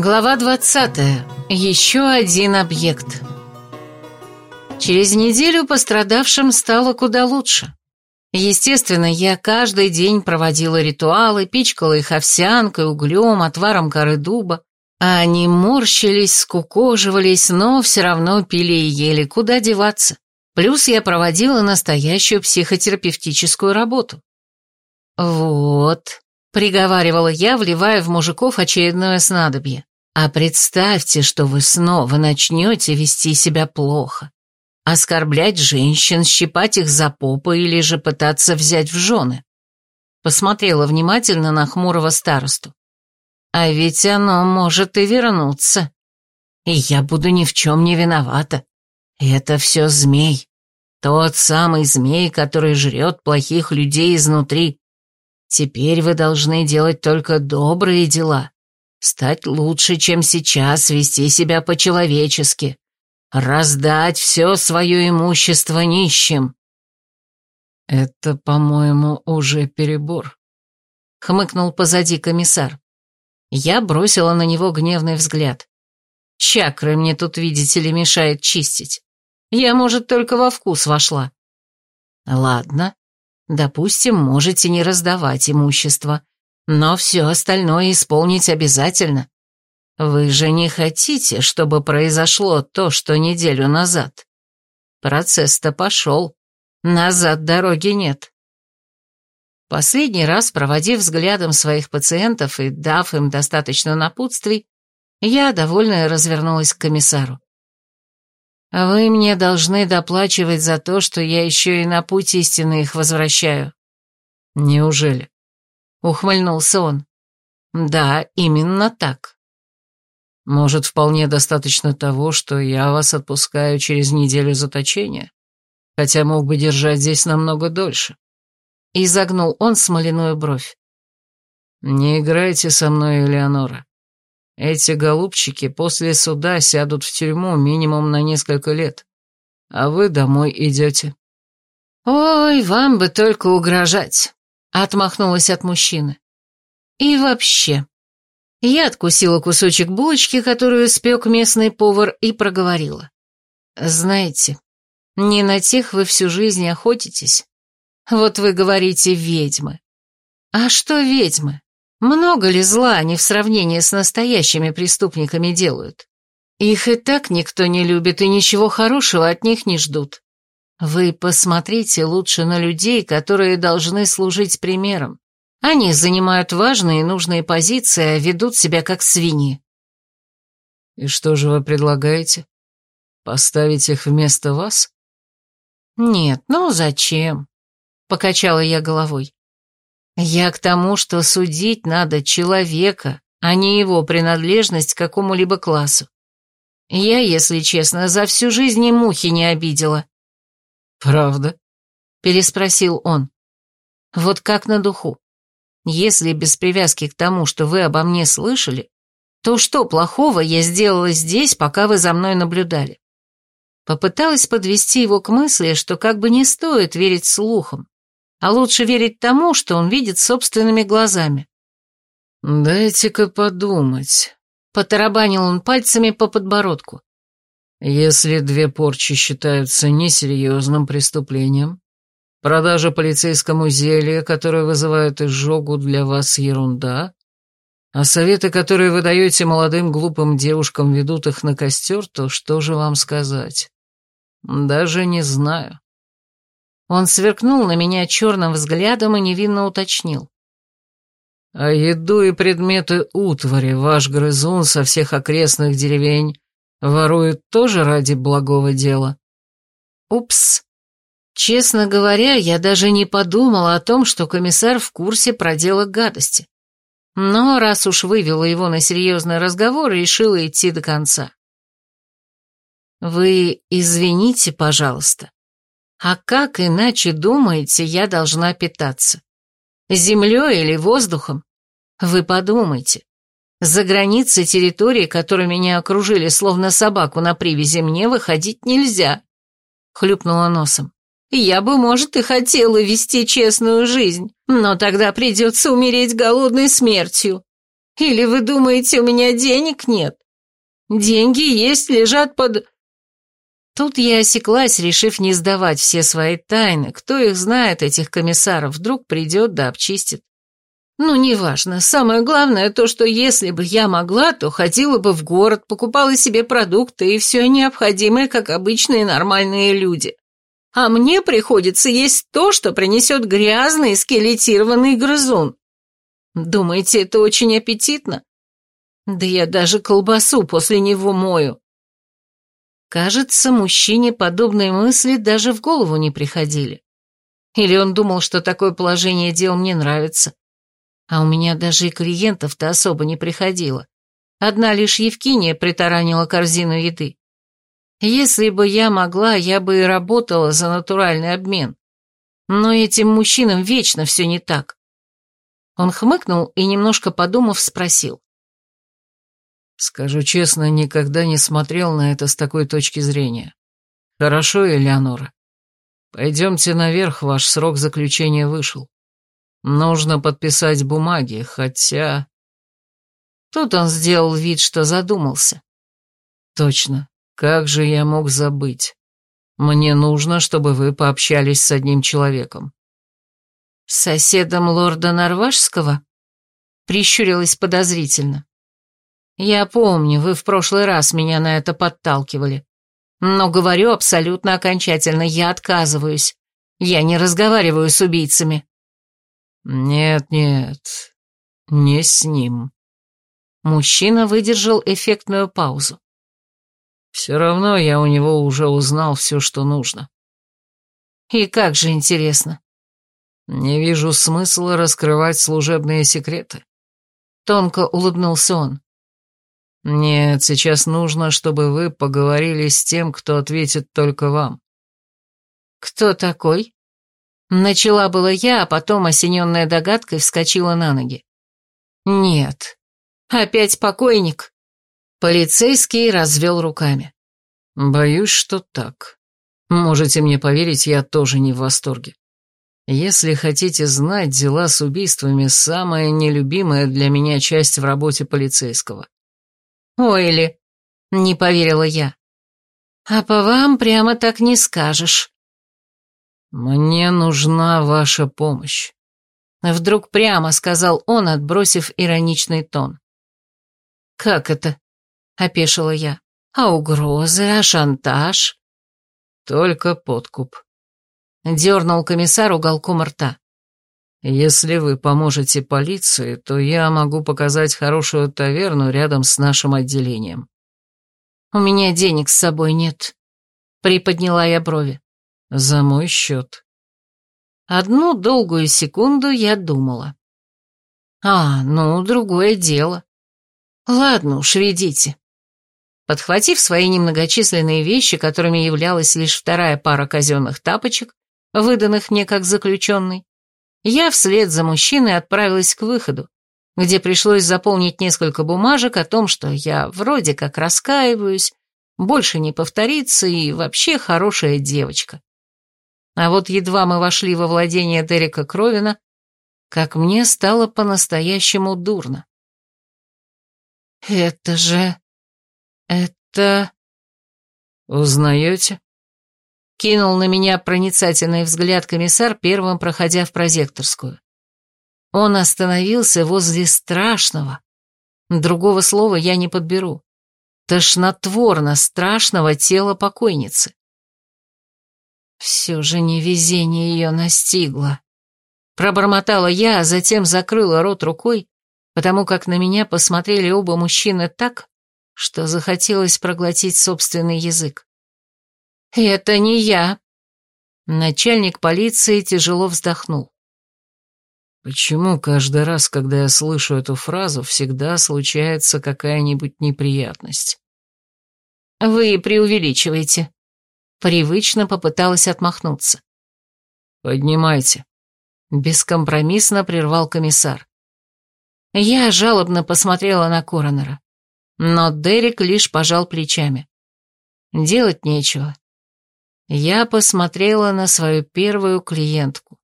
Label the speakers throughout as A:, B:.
A: Глава 20. Еще один объект. Через неделю пострадавшим стало куда лучше. Естественно, я каждый день проводила ритуалы, пичкала их овсянкой, углем, отваром коры дуба, а они морщились, скукоживались, но все равно пили и ели, куда деваться. Плюс я проводила настоящую психотерапевтическую работу. «Вот», — приговаривала я, вливая в мужиков очередное снадобье, «а представьте, что вы снова начнете вести себя плохо оскорблять женщин, щипать их за попы или же пытаться взять в жены. Посмотрела внимательно на хмурого старосту. А ведь оно может и вернуться. И я буду ни в чем не виновата. Это все змей. Тот самый змей, который жрет плохих людей изнутри. Теперь вы должны делать только добрые дела. Стать лучше, чем сейчас, вести себя по-человечески раздать все свое имущество нищим. Это, по-моему, уже перебор, хмыкнул позади комиссар. Я бросила на него гневный взгляд. Чакры мне тут, видите ли, мешает чистить. Я, может, только во вкус вошла. Ладно, допустим, можете не раздавать имущество, но все остальное исполнить обязательно. Вы же не хотите, чтобы произошло то, что неделю назад? Процесс-то пошел. Назад дороги нет. Последний раз, проводив взглядом своих пациентов и дав им достаточно напутствий, я, довольная, развернулась к комиссару. «Вы мне должны доплачивать за то, что я еще и на путь истины их возвращаю». «Неужели?» — ухмыльнулся он. «Да, именно так». Может, вполне достаточно того, что я вас отпускаю через неделю заточения, хотя мог бы держать здесь намного дольше. И загнул он смоляную бровь. Не играйте со мной, Элеонора. Эти голубчики после суда сядут в тюрьму минимум на несколько лет, а вы домой идете. Ой, вам бы только угрожать, отмахнулась от мужчины. И вообще, я откусила кусочек булочки, которую спек местный повар, и проговорила. «Знаете, не на тех вы всю жизнь охотитесь. Вот вы говорите «ведьмы». А что ведьмы? Много ли зла они в сравнении с настоящими преступниками делают? Их и так никто не любит, и ничего хорошего от них не ждут. Вы посмотрите лучше на людей, которые должны служить примером. Они занимают важные и нужные позиции, а ведут себя как свиньи. И что же вы предлагаете? Поставить их вместо вас? Нет, ну зачем? Покачала я головой. Я к тому, что судить надо человека, а не его принадлежность к какому-либо классу. Я, если честно, за всю жизнь и мухи не обидела. Правда? Переспросил он. Вот как на духу. Если без привязки к тому, что вы обо мне слышали, то что плохого я сделала здесь, пока вы за мной наблюдали? Попыталась подвести его к мысли, что как бы не стоит верить слухам, а лучше верить тому, что он видит собственными глазами. «Дайте-ка подумать», — потарабанил он пальцами по подбородку. «Если две порчи считаются несерьезным преступлением, Продажа полицейскому зелья, которое вызывает изжогу, для вас ерунда? А советы, которые вы даете молодым глупым девушкам, ведут их на костер, то что же вам сказать? Даже не знаю. Он сверкнул на меня черным взглядом и невинно уточнил. А еду и предметы утвари ваш грызун со всех окрестных деревень ворует тоже ради благого дела? Упс. Честно говоря, я даже не подумала о том, что комиссар в курсе проделок гадости. Но раз уж вывела его на серьезный разговор, решила идти до конца. «Вы извините, пожалуйста, а как иначе думаете, я должна питаться? Землей или воздухом? Вы подумайте. За границы территории, которые меня окружили, словно собаку на привязи, мне выходить нельзя», — хлюпнула носом. Я бы, может, и хотела вести честную жизнь, но тогда придется умереть голодной смертью. Или вы думаете, у меня денег нет? Деньги есть, лежат под... Тут я осеклась, решив не сдавать все свои тайны. Кто их знает, этих комиссаров, вдруг придет да обчистит. Ну, неважно. Самое главное то, что если бы я могла, то ходила бы в город, покупала себе продукты и все необходимое, как обычные нормальные люди. А мне приходится есть то, что принесет грязный скелетированный грызун. Думаете, это очень аппетитно? Да я даже колбасу после него мою. Кажется, мужчине подобные мысли даже в голову не приходили. Или он думал, что такое положение дел мне нравится. А у меня даже и клиентов-то особо не приходило. Одна лишь Евкиния притаранила корзину еды. Если бы я могла, я бы и работала за натуральный обмен. Но этим мужчинам вечно все не так. Он хмыкнул и, немножко подумав, спросил.
B: Скажу честно, никогда не смотрел на это с такой точки зрения. Хорошо, Элеонора. Пойдемте наверх, ваш срок заключения вышел. Нужно подписать бумаги, хотя...
A: Тут он сделал вид, что задумался.
B: Точно. Как же я мог забыть? Мне нужно, чтобы вы пообщались с одним человеком.
A: С соседом лорда Норвашского? Прищурилась подозрительно. Я помню, вы в прошлый раз меня на это подталкивали. Но говорю абсолютно окончательно, я отказываюсь. Я не разговариваю с убийцами.
B: Нет-нет, не с ним.
A: Мужчина выдержал эффектную паузу.
B: Все равно я у него уже узнал все, что нужно.
A: И как же интересно.
B: Не вижу смысла раскрывать служебные секреты.
A: Тонко улыбнулся он.
B: Нет, сейчас нужно, чтобы вы поговорили с тем, кто ответит только вам.
A: Кто такой? Начала было я, а потом, осененная догадкой, вскочила на ноги. Нет. Опять покойник. Полицейский развел руками.
B: Боюсь, что так. Можете мне поверить, я тоже не в восторге. Если хотите знать, дела с убийствами – самая нелюбимая для меня часть в работе полицейского.
A: «Ой ли!» — не поверила я. «А по вам прямо так не скажешь».
B: «Мне нужна ваша помощь», —
A: вдруг прямо сказал он, отбросив ироничный тон. «Как это?» — опешила я. «А угрозы, а шантаж?»
B: «Только подкуп», —
A: дернул комиссар уголком рта.
B: Если вы поможете полиции, то я могу показать хорошую таверну рядом с нашим отделением.
A: У меня денег с собой нет. Приподняла я брови.
B: За мой счет.
A: Одну долгую секунду я думала. А, ну, другое дело. Ладно уж, ведите. Подхватив свои немногочисленные вещи, которыми являлась лишь вторая пара казенных тапочек, выданных мне как заключенный, я вслед за мужчиной отправилась к выходу, где пришлось заполнить несколько бумажек о том, что я вроде как раскаиваюсь, больше не повторится и вообще хорошая девочка. А вот едва мы вошли во владение Дерека Кровина, как мне стало по-настоящему дурно. «Это же... это...»
B: «Узнаете?»
A: Кинул на меня проницательный взгляд комиссар, первым проходя в прозекторскую. Он остановился возле страшного. Другого слова я не подберу. Тошнотворно страшного тела покойницы. Все же невезение ее настигло. Пробормотала я, а затем закрыла рот рукой, потому как на меня посмотрели оба мужчины так, что захотелось проглотить собственный язык. «Это не я». Начальник полиции тяжело вздохнул.
B: «Почему каждый раз, когда я слышу эту фразу, всегда случается какая-нибудь неприятность?»
A: «Вы преувеличиваете». Привычно попыталась отмахнуться.
B: «Поднимайте», —
A: бескомпромиссно прервал комиссар. Я жалобно посмотрела на коронера, но Дерек лишь пожал плечами. Делать нечего. Я посмотрела на свою первую клиентку.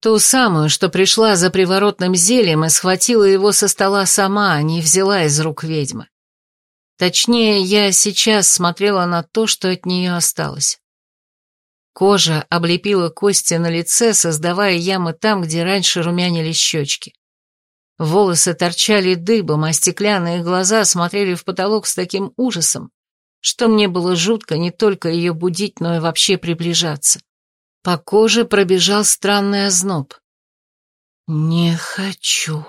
A: Ту самую, что пришла за приворотным зельем и схватила его со стола сама, а не взяла из рук ведьмы. Точнее, я сейчас смотрела на то, что от нее осталось. Кожа облепила кости на лице, создавая ямы там, где раньше румянились щечки. Волосы торчали дыбом, а стеклянные глаза смотрели в потолок с таким ужасом, что мне было жутко не только ее будить, но и вообще приближаться. По коже пробежал странный озноб. «Не хочу»,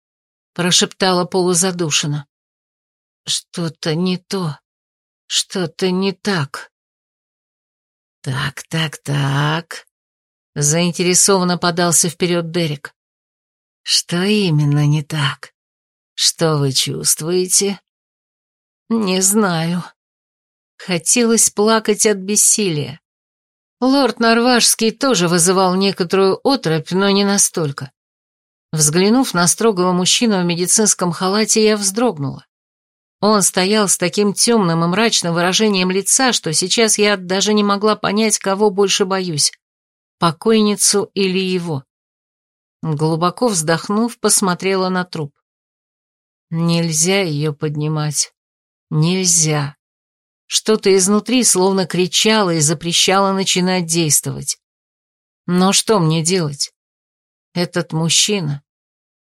A: — прошептала полузадушенно. «Что-то не то, что-то не так». «Так, так, так», — заинтересованно подался вперед Дерек. «Что именно не так? Что вы чувствуете?» «Не знаю». Хотелось плакать от бессилия. Лорд Норвашский тоже вызывал некоторую отрыбь, но не настолько. Взглянув на строгого мужчину в медицинском халате, я вздрогнула. Он стоял с таким темным и мрачным выражением лица, что сейчас я даже не могла понять, кого больше боюсь — покойницу или его. Глубоко вздохнув, посмотрела на труп. Нельзя ее поднимать. Нельзя. Что-то изнутри словно кричало и запрещало начинать действовать. Но что мне делать? Этот мужчина.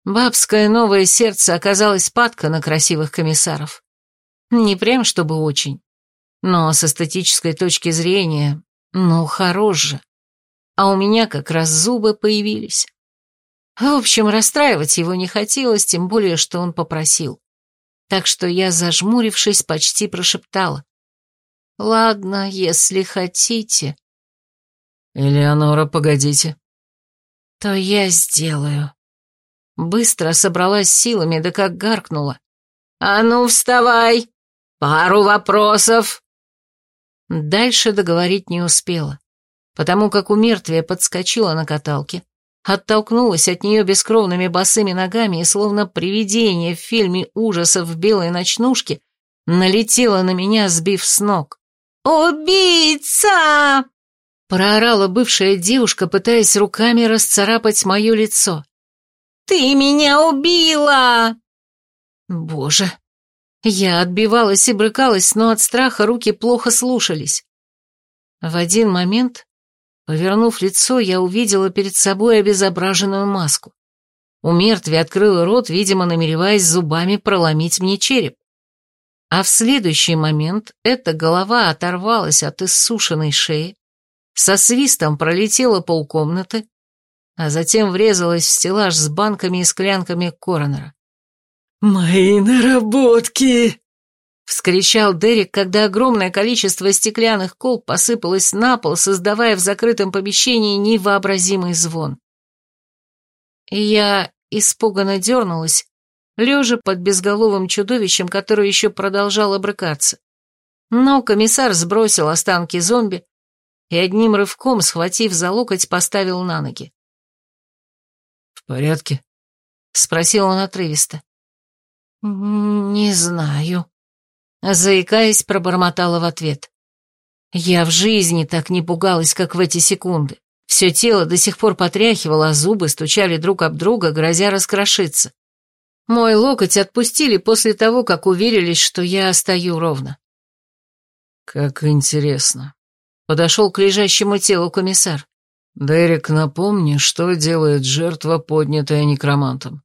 A: Бабское новое сердце оказалось падка на красивых комиссаров. Не прям чтобы очень. Но с эстетической точки зрения, ну, хорош же. А у меня как раз зубы появились. В общем, расстраивать его не хотелось, тем более, что он попросил. Так что я, зажмурившись, почти прошептала. Ладно, если хотите.
B: Элеонора, погодите.
A: То я сделаю. Быстро собралась силами, да как гаркнула. А ну, вставай! Пару вопросов! Дальше договорить не успела, потому как у мертвия подскочила на каталке, оттолкнулась от нее бескровными босыми ногами и, словно привидение в фильме ужасов в белой ночнушке, налетела на меня, сбив с ног. «Убийца!» Проорала бывшая девушка, пытаясь руками расцарапать мое лицо. «Ты меня убила!» Боже, я отбивалась и брыкалась, но от страха руки плохо слушались. В один момент, повернув лицо, я увидела перед собой обезображенную маску. У мертвия открыла рот, видимо, намереваясь зубами проломить мне череп. А в следующий момент эта голова оторвалась от иссушенной шеи, со свистом пролетела полкомнаты, а затем врезалась в стеллаж с банками и склянками коронера.
B: «Мои наработки!» — вскричал Дерек, когда огромное количество стеклянных колб посыпалось на пол, создавая в закрытом помещении невообразимый звон. Я испуганно дернулась, лежа под безголовым чудовищем, которое еще продолжало брыкаться. Но комиссар сбросил останки зомби и одним рывком, схватив за локоть, поставил на ноги. «В порядке?»
A: — спросил он отрывисто. «Не знаю», — заикаясь, пробормотала в ответ. Я в жизни так не пугалась, как в эти секунды. Все тело до сих пор потряхивало, а зубы стучали друг об друга, грозя раскрошиться. Мой локоть отпустили после того, как уверились, что я стою ровно.
B: «Как интересно», — подошел к лежащему телу комиссар. «Дерек, напомни, что делает жертва, поднятая некромантом?»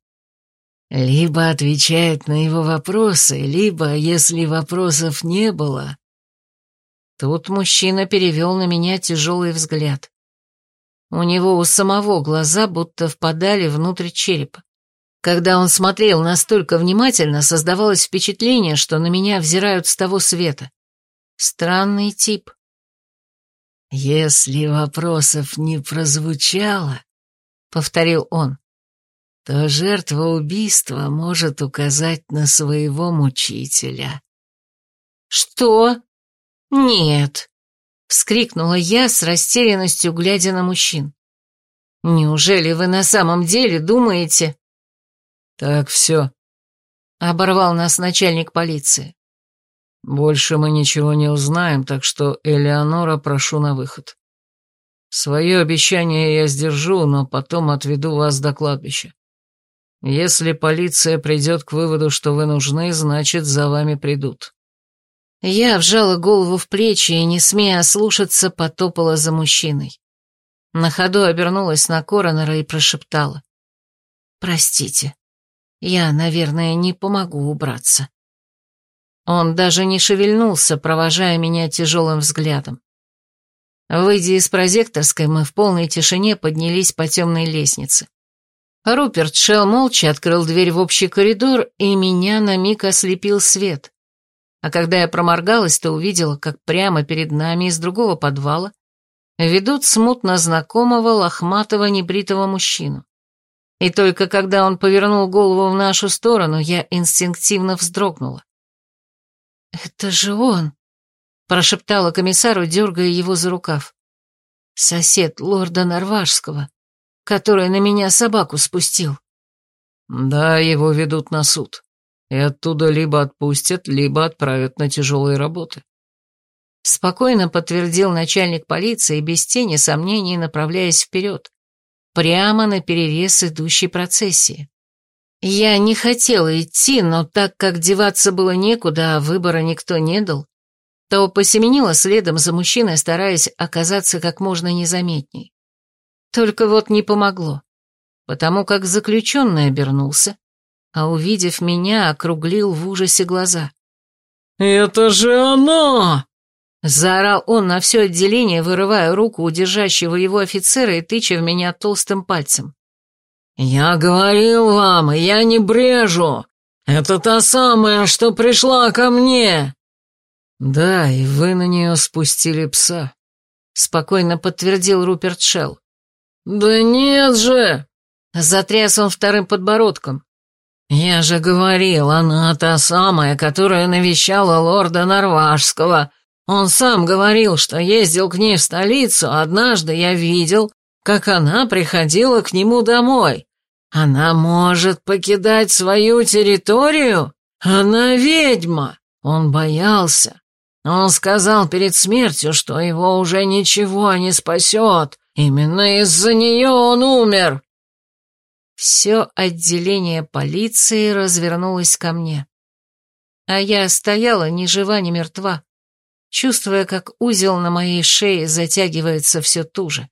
C: «Либо отвечает на его вопросы, либо, если вопросов не было...»
A: Тут мужчина перевел на меня тяжелый взгляд. У него у самого глаза будто впадали внутрь черепа. Когда он смотрел настолько внимательно, создавалось впечатление, что на меня взирают с того света. Странный тип.
C: «Если вопросов не прозвучало», — повторил он, — «то жертва убийства может указать на своего мучителя».
A: «Что? Нет!» — вскрикнула я с растерянностью, глядя на мужчин. «Неужели вы на самом деле думаете...»
B: «Так, все», —
A: оборвал нас начальник полиции.
B: «Больше мы ничего не узнаем, так что, Элеонора, прошу на выход». Свое обещание я сдержу, но потом отведу вас до кладбища. Если полиция придет к выводу, что вы нужны, значит, за вами придут».
A: Я вжала голову в плечи и, не смея ослушаться, потопала за мужчиной. На ходу обернулась на коронера и прошептала. «Простите, я, наверное, не помогу убраться». Он даже не шевельнулся, провожая меня тяжелым взглядом. Выйдя из прозекторской, мы в полной тишине поднялись по темной лестнице. Руперт шел молча, открыл дверь в общий коридор, и меня на миг ослепил свет. А когда я проморгалась, то увидела, как прямо перед нами из другого подвала ведут смутно знакомого лохматого небритого мужчину. И только когда он повернул голову в нашу сторону, я инстинктивно вздрогнула. «Это же он!» — прошептала комиссару, дергая его за рукав. «Сосед лорда Норвашского, который на меня собаку спустил».
B: «Да, его ведут на суд, и оттуда либо отпустят, либо отправят на тяжелые работы».
A: Спокойно подтвердил начальник полиции, без тени сомнений направляясь вперед, прямо на перерез идущей процессии. Я не хотела идти, но так как деваться было некуда, а выбора никто не дал, то посеменила следом за мужчиной, стараясь оказаться как можно незаметней. Только вот не помогло, потому как заключенный обернулся, а увидев меня, округлил в ужасе глаза.
B: «Это же она!»
A: Заорал он на все отделение, вырывая руку у держащего его офицера и тыча в меня толстым пальцем.
B: «Я говорил вам, я не брежу! Это та самая, что пришла ко мне!» «Да, и вы на нее спустили пса», — спокойно подтвердил Руперт Шелл.
C: «Да нет же!»
A: — затряс он вторым подбородком.
C: «Я же говорил, она та самая, которая навещала лорда Норвашского. Он сам говорил, что ездил к ней в столицу, однажды я видел, как она приходила к нему домой. Она может покидать свою территорию? Она ведьма. Он боялся. Он сказал перед смертью, что его уже ничего не спасет. Именно из-за нее он умер.
A: Все отделение полиции развернулось ко мне. А я стояла ни жива, ни мертва, чувствуя, как узел на моей шее затягивается все туже.